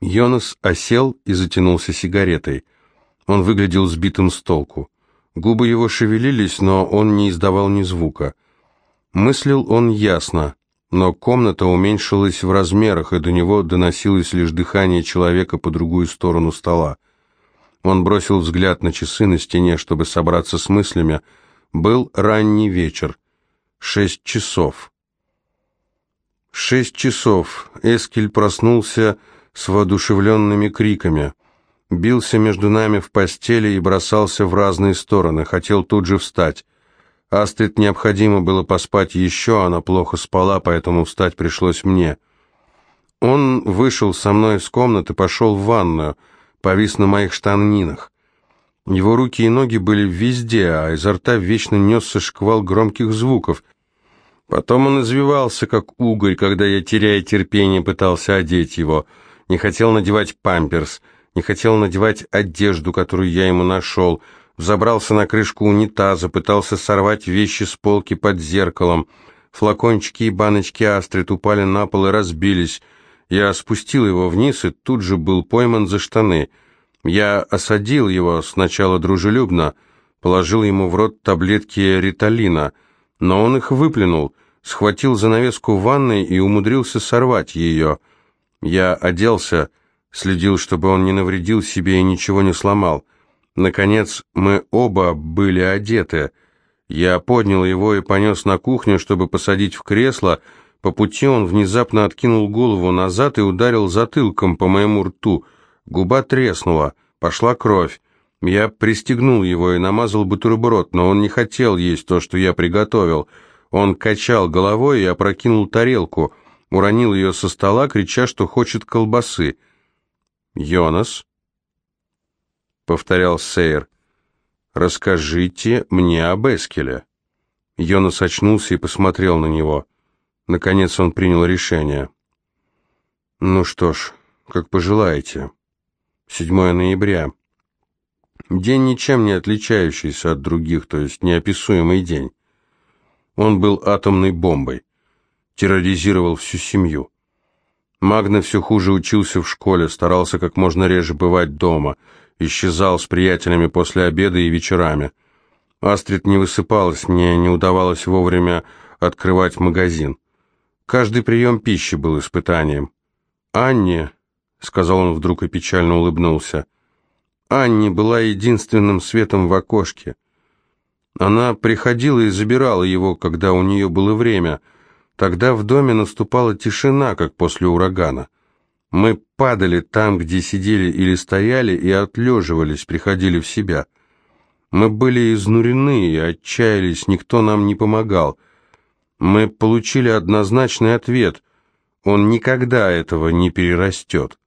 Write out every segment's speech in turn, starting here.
Йонас осел и затянулся сигаретой. Он выглядел сбитым с толку. Губы его шевелились, но он не издавал ни звука. Мыслил он ясно, но комната уменьшилась в размерах, и до него доносилось лишь дыхание человека по другую сторону стола. Он бросил взгляд на часы на стене, чтобы собраться с мыслями. Был ранний вечер. Шесть часов. Шесть часов. Эскель проснулся с воодушевленными криками. Бился между нами в постели и бросался в разные стороны, хотел тут же встать. Астрид необходимо было поспать еще, она плохо спала, поэтому встать пришлось мне. Он вышел со мной из комнаты, пошел в ванную, повис на моих штанинах. Его руки и ноги были везде, а изо рта вечно несся шквал громких звуков. Потом он извивался, как угорь, когда я, теряя терпение, пытался одеть его. Не хотел надевать памперс — не хотел надевать одежду, которую я ему нашел, взобрался на крышку унитаза, пытался сорвать вещи с полки под зеркалом. Флакончики и баночки астрид упали на пол и разбились. Я спустил его вниз и тут же был пойман за штаны. Я осадил его сначала дружелюбно, положил ему в рот таблетки риталина, но он их выплюнул, схватил занавеску ванной и умудрился сорвать ее. Я оделся, следил, чтобы он не навредил себе и ничего не сломал. Наконец, мы оба были одеты. Я поднял его и понес на кухню, чтобы посадить в кресло. По пути он внезапно откинул голову назад и ударил затылком по моему рту. Губа треснула, пошла кровь. Я пристегнул его и намазал бутерброд, но он не хотел есть то, что я приготовил. Он качал головой и опрокинул тарелку, уронил ее со стола, крича, что хочет колбасы. «Йонас», — повторял Сейер, — «расскажите мне об Эскеле». Йонас очнулся и посмотрел на него. Наконец он принял решение. «Ну что ж, как пожелаете. 7 ноября. День ничем не отличающийся от других, то есть неописуемый день. Он был атомной бомбой, терроризировал всю семью. Магна все хуже учился в школе, старался как можно реже бывать дома, исчезал с приятелями после обеда и вечерами. Астрид не высыпалась, мне не удавалось вовремя открывать магазин. Каждый прием пищи был испытанием. «Анне», — сказал он вдруг и печально улыбнулся, — «Анне была единственным светом в окошке. Она приходила и забирала его, когда у нее было время — Тогда в доме наступала тишина, как после урагана. Мы падали там, где сидели или стояли, и отлеживались, приходили в себя. Мы были изнурены и отчаялись, никто нам не помогал. Мы получили однозначный ответ. Он никогда этого не перерастет.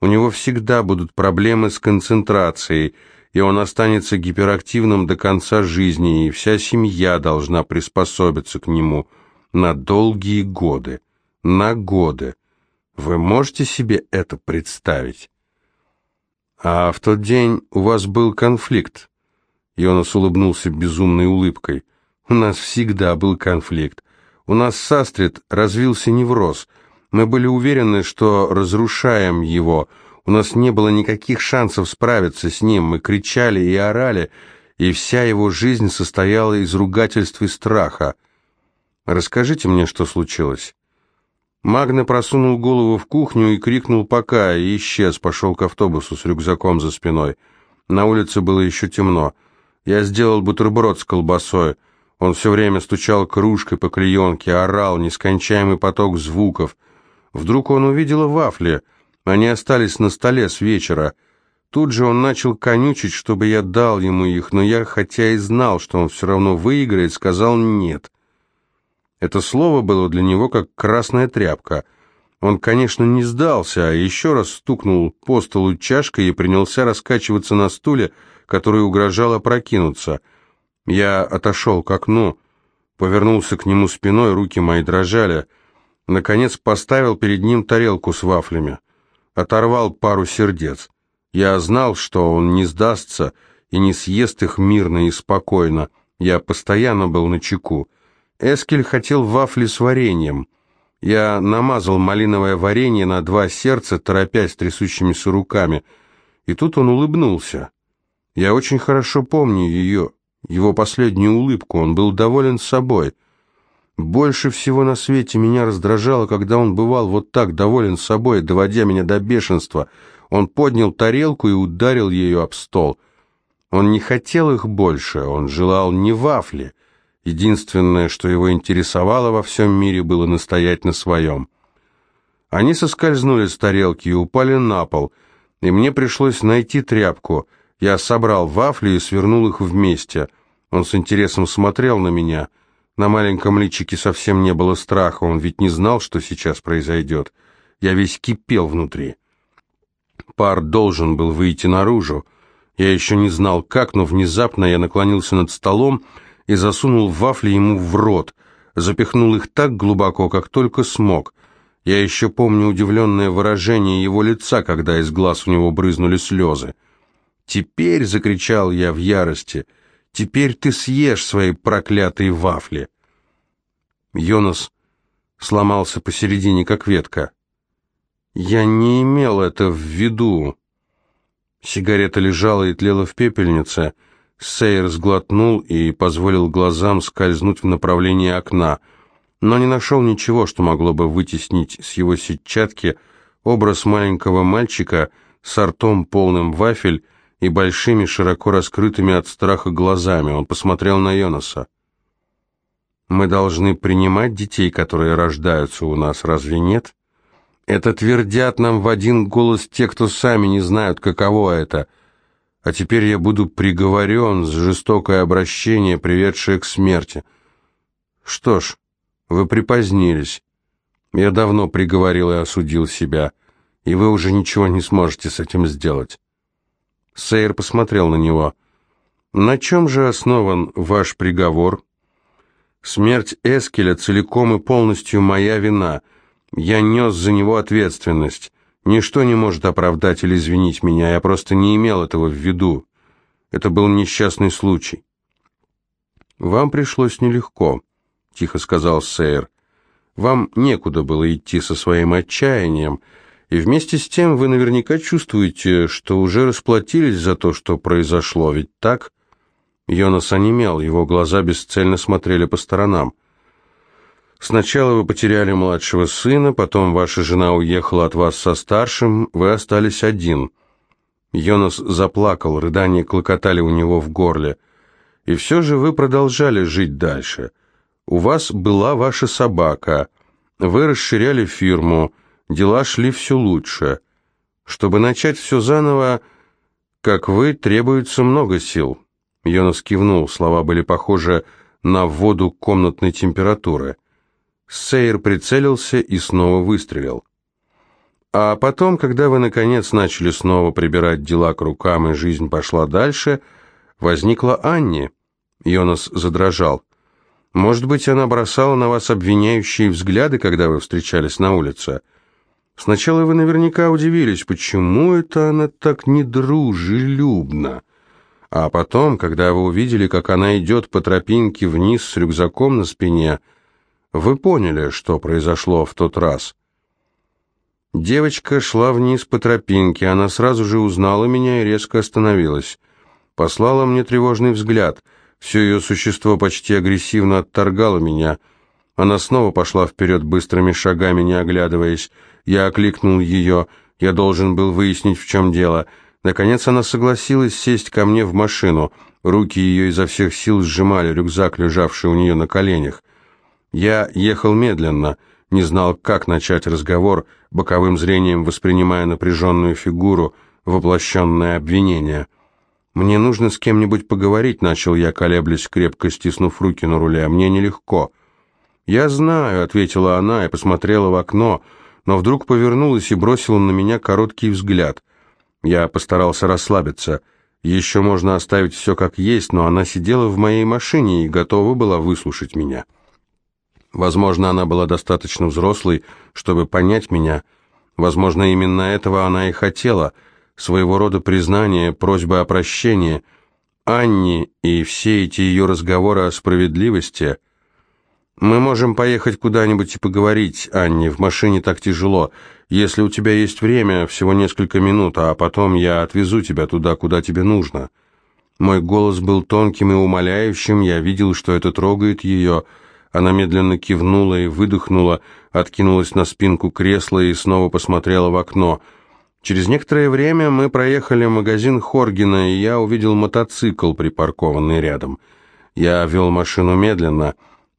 У него всегда будут проблемы с концентрацией, и он останется гиперактивным до конца жизни, и вся семья должна приспособиться к нему – на долгие годы, на годы. Вы можете себе это представить? А в тот день у вас был конфликт. Йонас улыбнулся безумной улыбкой. У нас всегда был конфликт. У нас с Астрид развился невроз. Мы были уверены, что разрушаем его. У нас не было никаких шансов справиться с ним. Мы кричали и орали, и вся его жизнь состояла из ругательств и страха. Расскажите мне, что случилось». Магна просунул голову в кухню и крикнул «пока» и исчез, пошел к автобусу с рюкзаком за спиной. На улице было еще темно. Я сделал бутерброд с колбасой. Он все время стучал кружкой по клеенке, орал, нескончаемый поток звуков. Вдруг он увидел вафли. Они остались на столе с вечера. Тут же он начал конючить, чтобы я дал ему их, но я, хотя и знал, что он все равно выиграет, сказал «нет». Это слово было для него как красная тряпка. Он, конечно, не сдался, а еще раз стукнул по столу чашкой и принялся раскачиваться на стуле, который угрожал опрокинуться. Я отошел к окну, повернулся к нему спиной, руки мои дрожали. Наконец поставил перед ним тарелку с вафлями. Оторвал пару сердец. Я знал, что он не сдастся и не съест их мирно и спокойно. Я постоянно был на чеку. Эскель хотел вафли с вареньем. Я намазал малиновое варенье на два сердца, торопясь трясущимися руками. И тут он улыбнулся. Я очень хорошо помню ее, его последнюю улыбку. Он был доволен собой. Больше всего на свете меня раздражало, когда он бывал вот так доволен собой, доводя меня до бешенства. Он поднял тарелку и ударил ею об стол. Он не хотел их больше, он желал не вафли, Единственное, что его интересовало во всем мире, было настоять на своем. Они соскользнули с тарелки и упали на пол, и мне пришлось найти тряпку. Я собрал вафли и свернул их вместе. Он с интересом смотрел на меня. На маленьком личике совсем не было страха, он ведь не знал, что сейчас произойдет. Я весь кипел внутри. Пар должен был выйти наружу. Я еще не знал как, но внезапно я наклонился над столом и засунул вафли ему в рот, запихнул их так глубоко, как только смог. Я еще помню удивленное выражение его лица, когда из глаз у него брызнули слезы. «Теперь», — закричал я в ярости, — «теперь ты съешь свои проклятые вафли». Йонас сломался посередине, как ветка. «Я не имел это в виду». Сигарета лежала и тлела в пепельнице — Сейер сглотнул и позволил глазам скользнуть в направлении окна, но не нашел ничего, что могло бы вытеснить с его сетчатки образ маленького мальчика с ртом полным вафель и большими, широко раскрытыми от страха глазами. Он посмотрел на Йонаса. «Мы должны принимать детей, которые рождаются у нас, разве нет?» «Это твердят нам в один голос те, кто сами не знают, каково это — а теперь я буду приговорен за жестокое обращение, приведшее к смерти. Что ж, вы припозднились. Я давно приговорил и осудил себя, и вы уже ничего не сможете с этим сделать. Сейер посмотрел на него. На чем же основан ваш приговор? Смерть Эскеля целиком и полностью моя вина. Я нес за него ответственность. Ничто не может оправдать или извинить меня, я просто не имел этого в виду. Это был несчастный случай. «Вам пришлось нелегко», — тихо сказал Сейер. «Вам некуда было идти со своим отчаянием, и вместе с тем вы наверняка чувствуете, что уже расплатились за то, что произошло, ведь так?» Йонас онемел, его глаза бесцельно смотрели по сторонам. Сначала вы потеряли младшего сына, потом ваша жена уехала от вас со старшим, вы остались один. Йонас заплакал, рыдания клокотали у него в горле. И все же вы продолжали жить дальше. У вас была ваша собака, вы расширяли фирму, дела шли все лучше. Чтобы начать все заново, как вы, требуется много сил. Йонас кивнул, слова были похожи на воду комнатной температуры. Сейер прицелился и снова выстрелил. А потом, когда вы, наконец, начали снова прибирать дела к рукам, и жизнь пошла дальше, возникла Анни. Йонас задрожал. Может быть, она бросала на вас обвиняющие взгляды, когда вы встречались на улице? Сначала вы наверняка удивились, почему это она так недружелюбна. А потом, когда вы увидели, как она идет по тропинке вниз с рюкзаком на спине, вы поняли, что произошло в тот раз. Девочка шла вниз по тропинке, она сразу же узнала меня и резко остановилась. Послала мне тревожный взгляд. Все ее существо почти агрессивно отторгало меня. Она снова пошла вперед быстрыми шагами, не оглядываясь. Я окликнул ее. Я должен был выяснить, в чем дело. Наконец она согласилась сесть ко мне в машину. Руки ее изо всех сил сжимали рюкзак, лежавший у нее на коленях. Я ехал медленно, не знал, как начать разговор, боковым зрением воспринимая напряженную фигуру, воплощенное обвинение. «Мне нужно с кем-нибудь поговорить», — начал я, колеблясь, крепко стиснув руки на руле, — «мне нелегко». «Я знаю», — ответила она и посмотрела в окно, но вдруг повернулась и бросила на меня короткий взгляд. Я постарался расслабиться. Еще можно оставить все как есть, но она сидела в моей машине и готова была выслушать меня. Возможно, она была достаточно взрослой, чтобы понять меня. Возможно, именно этого она и хотела. Своего рода признание, просьба о прощении. Анни и все эти ее разговоры о справедливости. Мы можем поехать куда-нибудь и поговорить, Анне, в машине так тяжело. Если у тебя есть время, всего несколько минут, а потом я отвезу тебя туда, куда тебе нужно». Мой голос был тонким и умоляющим, я видел, что это трогает ее. Она медленно кивнула и выдохнула, откинулась на спинку кресла и снова посмотрела в окно. Через некоторое время мы проехали магазин Хоргина, и я увидел мотоцикл, припаркованный рядом. Я вел машину медленно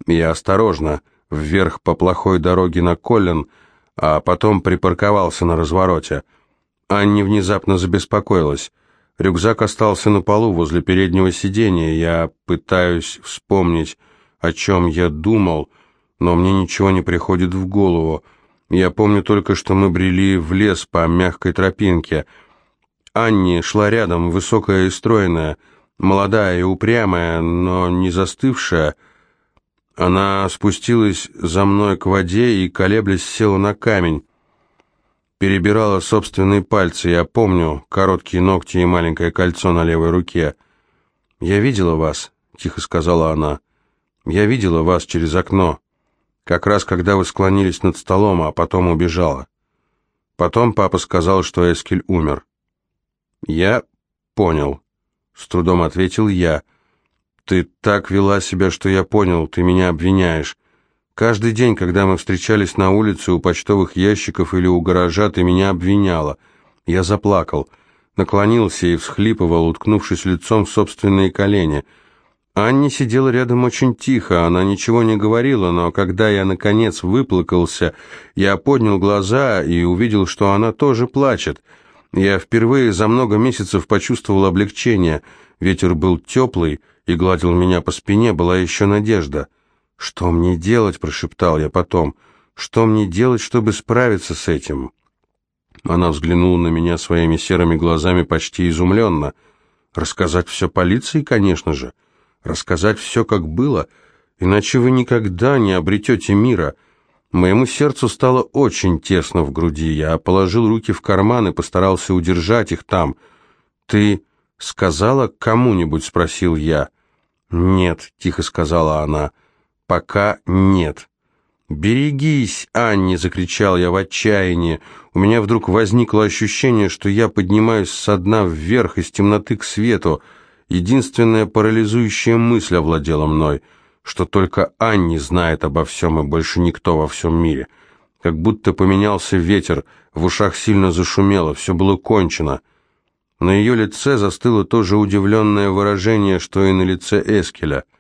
и осторожно, вверх по плохой дороге на Коллен, а потом припарковался на развороте. Анни внезапно забеспокоилась. Рюкзак остался на полу возле переднего сиденья. Я пытаюсь вспомнить, о чем я думал, но мне ничего не приходит в голову. Я помню только, что мы брели в лес по мягкой тропинке. Анни шла рядом, высокая и стройная, молодая и упрямая, но не застывшая. Она спустилась за мной к воде и, колеблясь, села на камень перебирала собственные пальцы. Я помню короткие ногти и маленькое кольцо на левой руке. «Я видела вас», — тихо сказала она. «Я видела вас через окно, как раз когда вы склонились над столом, а потом убежала. Потом папа сказал, что Эскель умер». «Я понял», — с трудом ответил я. «Ты так вела себя, что я понял, ты меня обвиняешь. Каждый день, когда мы встречались на улице у почтовых ящиков или у гаража, ты меня обвиняла. Я заплакал, наклонился и всхлипывал, уткнувшись лицом в собственные колени. Анни сидела рядом очень тихо, она ничего не говорила, но когда я, наконец, выплакался, я поднял глаза и увидел, что она тоже плачет. Я впервые за много месяцев почувствовал облегчение. Ветер был теплый и гладил меня по спине, была еще надежда. «Что мне делать?» – прошептал я потом. «Что мне делать, чтобы справиться с этим?» Она взглянула на меня своими серыми глазами почти изумленно. «Рассказать все полиции, конечно же. Рассказать все, как было, иначе вы никогда не обретете мира». Моему сердцу стало очень тесно в груди. Я положил руки в карман и постарался удержать их там. «Ты сказала кому-нибудь?» — спросил я. «Нет», — тихо сказала она пока нет. «Берегись, Анни!» — закричал я в отчаянии. У меня вдруг возникло ощущение, что я поднимаюсь со дна вверх из темноты к свету. Единственная парализующая мысль овладела мной, что только Анни знает обо всем и больше никто во всем мире. Как будто поменялся ветер, в ушах сильно зашумело, все было кончено. На ее лице застыло то же удивленное выражение, что и на лице Эскеля —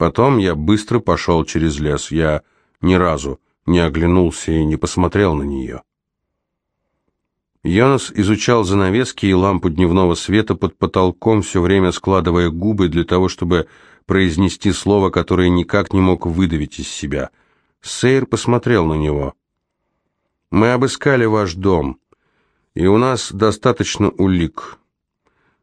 Потом я быстро пошел через лес. Я ни разу не оглянулся и не посмотрел на нее. Йонас изучал занавески и лампу дневного света под потолком, все время складывая губы для того, чтобы произнести слово, которое никак не мог выдавить из себя. Сейр посмотрел на него. «Мы обыскали ваш дом, и у нас достаточно улик.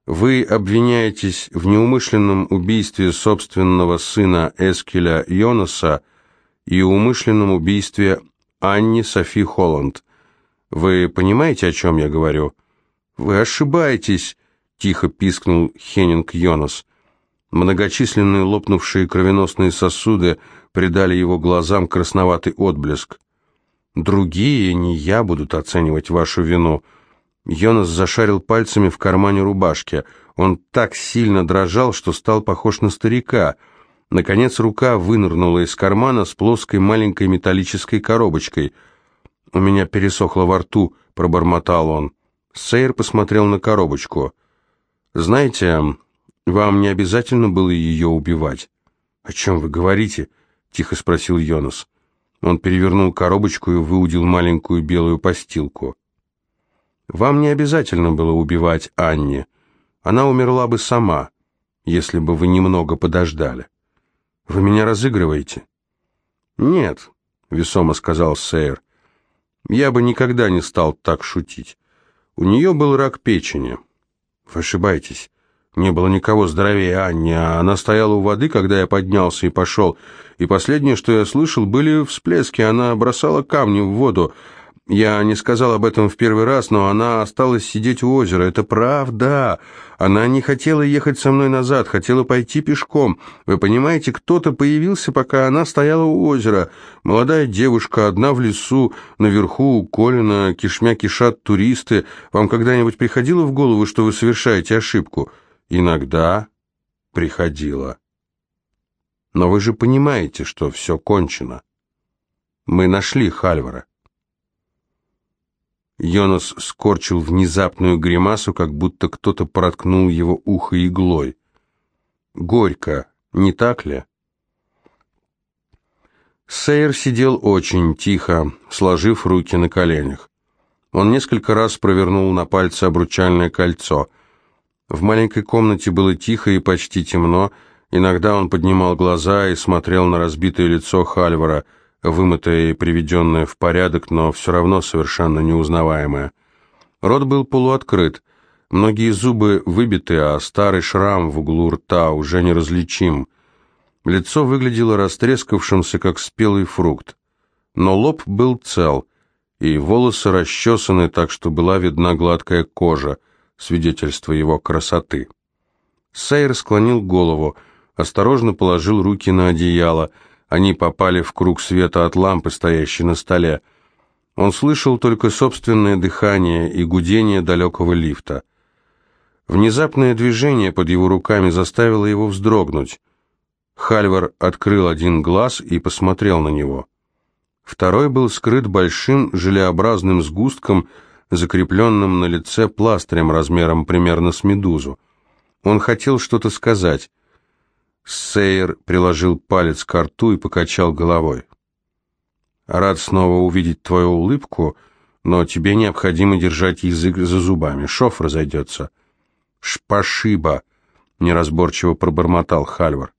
Вы обвиняетесь в неумышленном убийстве собственного сына Эскеля Йонаса и умышленном убийстве Анни Софи Холланд. Вы понимаете, о чем я говорю? Вы ошибаетесь, тихо пискнул Хеннинг Йонас. Многочисленные лопнувшие кровеносные сосуды придали его глазам красноватый отблеск. Другие, не я, будут оценивать вашу вину — Йонас зашарил пальцами в кармане рубашки. Он так сильно дрожал, что стал похож на старика. Наконец рука вынырнула из кармана с плоской маленькой металлической коробочкой. «У меня пересохло во рту», — пробормотал он. Сейр посмотрел на коробочку. «Знаете, вам не обязательно было ее убивать». «О чем вы говорите?» — тихо спросил Йонас. Он перевернул коробочку и выудил маленькую белую постилку. Вам не обязательно было убивать Анни. Она умерла бы сама, если бы вы немного подождали. Вы меня разыгрываете? Нет, весомо сказал Сейр. Я бы никогда не стал так шутить. У нее был рак печени. Вы ошибаетесь. Не было никого здоровее Анни, а она стояла у воды, когда я поднялся и пошел. И последнее, что я слышал, были всплески. Она бросала камни в воду. Я не сказал об этом в первый раз, но она осталась сидеть у озера. Это правда. Она не хотела ехать со мной назад, хотела пойти пешком. Вы понимаете, кто-то появился, пока она стояла у озера. Молодая девушка, одна в лесу, наверху у Колина, кишмя кишат туристы. Вам когда-нибудь приходило в голову, что вы совершаете ошибку? Иногда приходило. Но вы же понимаете, что все кончено. Мы нашли Хальвара. Йонас скорчил внезапную гримасу, как будто кто-то проткнул его ухо иглой. Горько, не так ли? Сейер сидел очень тихо, сложив руки на коленях. Он несколько раз провернул на пальце обручальное кольцо. В маленькой комнате было тихо и почти темно. Иногда он поднимал глаза и смотрел на разбитое лицо Хальвара – вымытая и приведенная в порядок, но все равно совершенно неузнаваемая. Рот был полуоткрыт, многие зубы выбиты, а старый шрам в углу рта уже неразличим. Лицо выглядело растрескавшимся, как спелый фрукт. Но лоб был цел, и волосы расчесаны так, что была видна гладкая кожа, свидетельство его красоты. Сейр склонил голову, осторожно положил руки на одеяло — они попали в круг света от лампы, стоящей на столе. Он слышал только собственное дыхание и гудение далекого лифта. Внезапное движение под его руками заставило его вздрогнуть. Хальвар открыл один глаз и посмотрел на него. Второй был скрыт большим желеобразным сгустком, закрепленным на лице пластырем размером примерно с медузу. Он хотел что-то сказать. Сейер приложил палец к рту и покачал головой. «Рад снова увидеть твою улыбку, но тебе необходимо держать язык за зубами. Шов разойдется». «Шпашиба», — неразборчиво пробормотал Хальвар.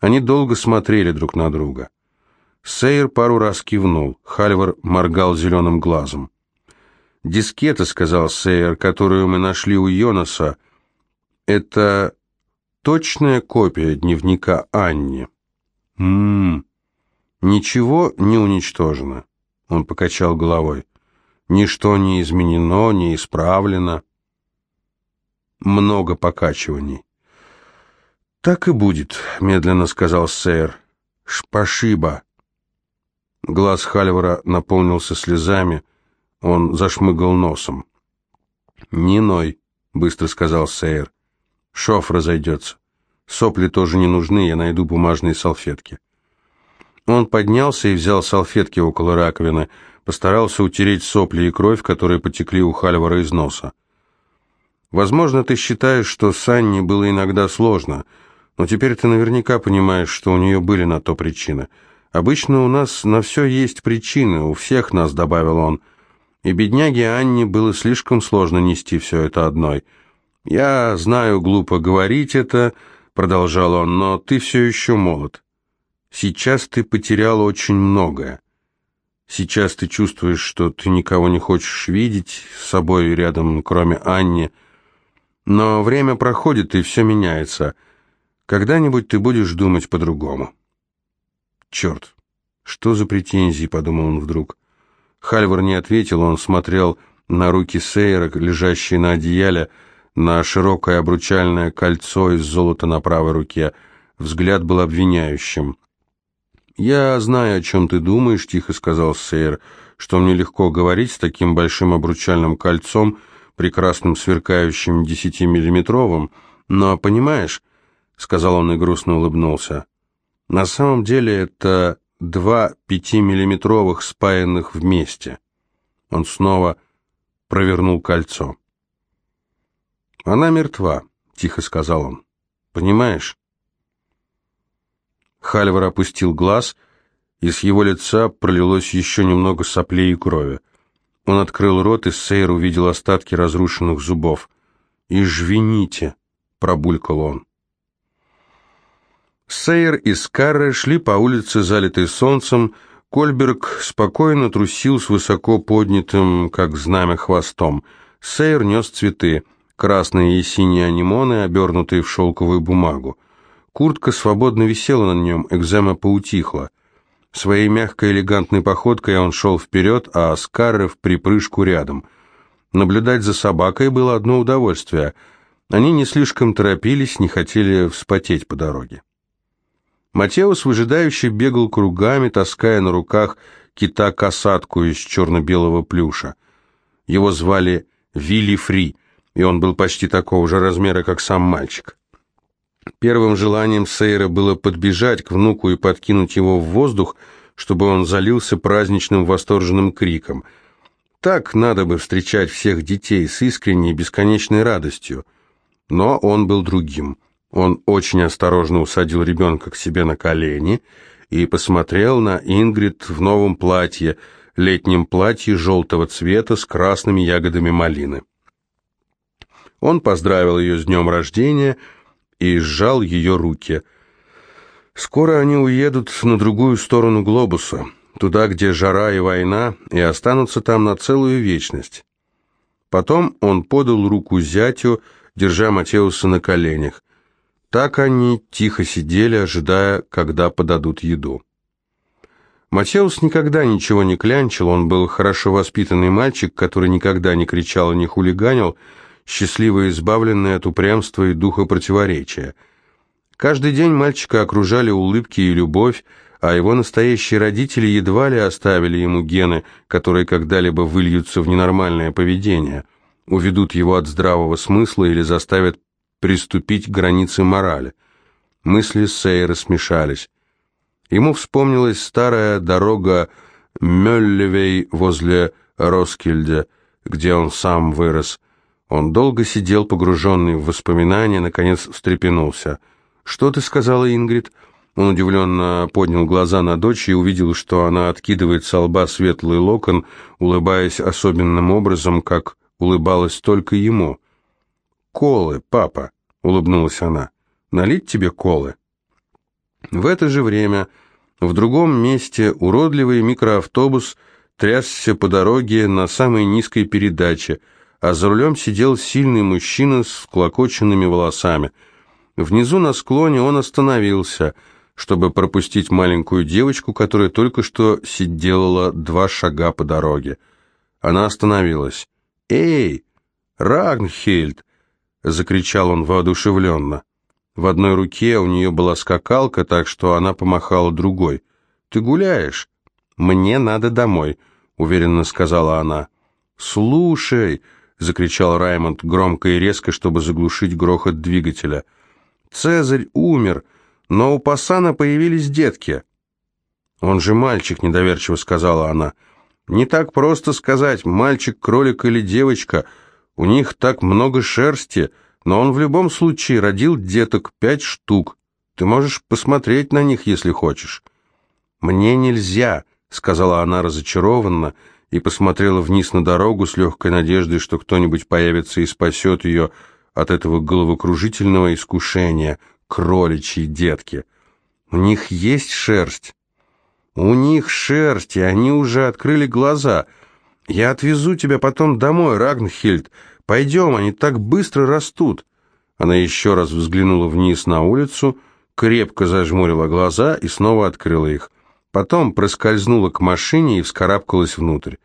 Они долго смотрели друг на друга. Сейер пару раз кивнул, Хальвар моргал зеленым глазом. «Дискета», — сказал Сейер, — «которую мы нашли у Йонаса, — это Точная копия дневника Анни. Мм. Ничего не уничтожено. Он покачал головой. Ничто не изменено, не исправлено. Много покачиваний. Так и будет, медленно сказал сэр. Шпашиба. Глаз Хальвара наполнился слезами. Он зашмыгал носом. «Не ной», — быстро сказал Сейер. Шов разойдется. Сопли тоже не нужны, я найду бумажные салфетки. Он поднялся и взял салфетки около раковины, постарался утереть сопли и кровь, которые потекли у Хальвара из носа. Возможно, ты считаешь, что с Анни было иногда сложно, но теперь ты наверняка понимаешь, что у нее были на то причины. Обычно у нас на все есть причины, у всех нас, добавил он. И бедняге Анне было слишком сложно нести все это одной – «Я знаю, глупо говорить это», — продолжал он, — «но ты все еще молод. Сейчас ты потерял очень многое. Сейчас ты чувствуешь, что ты никого не хочешь видеть с собой рядом, кроме Анни. Но время проходит, и все меняется. Когда-нибудь ты будешь думать по-другому». «Черт, что за претензии?» — подумал он вдруг. Хальвар не ответил, он смотрел на руки Сейра, лежащие на одеяле, — на широкое обручальное кольцо из золота на правой руке. Взгляд был обвиняющим. «Я знаю, о чем ты думаешь», — тихо сказал Сейр, «что мне легко говорить с таким большим обручальным кольцом, прекрасным сверкающим десятимиллиметровым, но, понимаешь», — сказал он и грустно улыбнулся, «на самом деле это два пятимиллиметровых спаянных вместе». Он снова провернул кольцо. «Она мертва», — тихо сказал он. «Понимаешь?» Хальвар опустил глаз, и с его лица пролилось еще немного соплей и крови. Он открыл рот, и Сейр увидел остатки разрушенных зубов. «Извините», — пробулькал он. Сейер и Скарре шли по улице, залитой солнцем. Кольберг спокойно трусил с высоко поднятым, как знамя, хвостом. Сейер нес цветы красные и синие анимоны, обернутые в шелковую бумагу. Куртка свободно висела на нем, экзема поутихла. Своей мягкой элегантной походкой он шел вперед, а Скарре в припрыжку рядом. Наблюдать за собакой было одно удовольствие. Они не слишком торопились, не хотели вспотеть по дороге. Матеус выжидающе бегал кругами, таская на руках кита-касатку из черно-белого плюша. Его звали Вилли Фри, и он был почти такого же размера, как сам мальчик. Первым желанием Сейра было подбежать к внуку и подкинуть его в воздух, чтобы он залился праздничным восторженным криком. Так надо бы встречать всех детей с искренней бесконечной радостью. Но он был другим. Он очень осторожно усадил ребенка к себе на колени и посмотрел на Ингрид в новом платье, летнем платье желтого цвета с красными ягодами малины. Он поздравил ее с днем рождения и сжал ее руки. Скоро они уедут на другую сторону глобуса, туда, где жара и война, и останутся там на целую вечность. Потом он подал руку зятю, держа Матеуса на коленях. Так они тихо сидели, ожидая, когда подадут еду. Матеус никогда ничего не клянчил, он был хорошо воспитанный мальчик, который никогда не кричал и не хулиганил, счастливо избавленный от упрямства и духа противоречия. Каждый день мальчика окружали улыбки и любовь, а его настоящие родители едва ли оставили ему гены, которые когда-либо выльются в ненормальное поведение, уведут его от здравого смысла или заставят приступить к границе морали. Мысли Сейра смешались. Ему вспомнилась старая дорога Мёллевей возле Роскильде, где он сам вырос. Он долго сидел, погруженный в воспоминания, наконец встрепенулся. «Что ты сказала, Ингрид?» Он удивленно поднял глаза на дочь и увидел, что она откидывает со лба светлый локон, улыбаясь особенным образом, как улыбалась только ему. «Колы, папа», — улыбнулась она, — «налить тебе колы?» В это же время в другом месте уродливый микроавтобус трясся по дороге на самой низкой передаче, а за рулем сидел сильный мужчина с вклокоченными волосами. Внизу на склоне он остановился, чтобы пропустить маленькую девочку, которая только что сидела два шага по дороге. Она остановилась. «Эй, Рагнхельд!» — закричал он воодушевленно. В одной руке у нее была скакалка, так что она помахала другой. «Ты гуляешь?» «Мне надо домой», — уверенно сказала она. «Слушай!» — закричал Раймонд громко и резко, чтобы заглушить грохот двигателя. «Цезарь умер, но у Пассана появились детки». «Он же мальчик», — недоверчиво сказала она. «Не так просто сказать, мальчик, кролик или девочка», — у них так много шерсти, но он в любом случае родил деток пять штук. Ты можешь посмотреть на них, если хочешь». «Мне нельзя», — сказала она разочарованно и посмотрела вниз на дорогу с легкой надеждой, что кто-нибудь появится и спасет ее от этого головокружительного искушения кроличьей детки. «У них есть шерсть». «У них шерсть, и они уже открыли глаза», — «Я отвезу тебя потом домой, Рагнхильд. Пойдем, они так быстро растут». Она еще раз взглянула вниз на улицу, крепко зажмурила глаза и снова открыла их. Потом проскользнула к машине и вскарабкалась внутрь.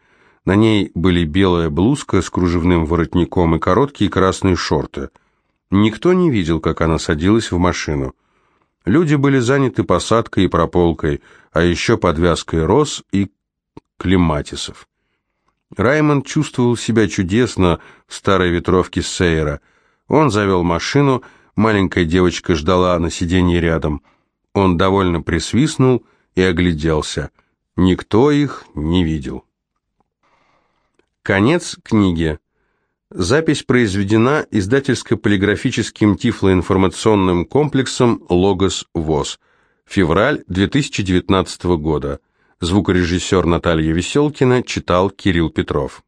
На ней были белая блузка с кружевным воротником и короткие красные шорты. Никто не видел, как она садилась в машину. Люди были заняты посадкой и прополкой, а еще подвязкой роз и клематисов. Раймонд чувствовал себя чудесно в старой ветровке Сейра. Он завел машину, маленькая девочка ждала на сиденье рядом. Он довольно присвистнул и огляделся. Никто их не видел. Конец книги. Запись произведена издательско-полиграфическим тифлоинформационным комплексом «Логос ВОЗ». Февраль 2019 года. Звукорежиссер Наталья Веселкина читал Кирилл Петров.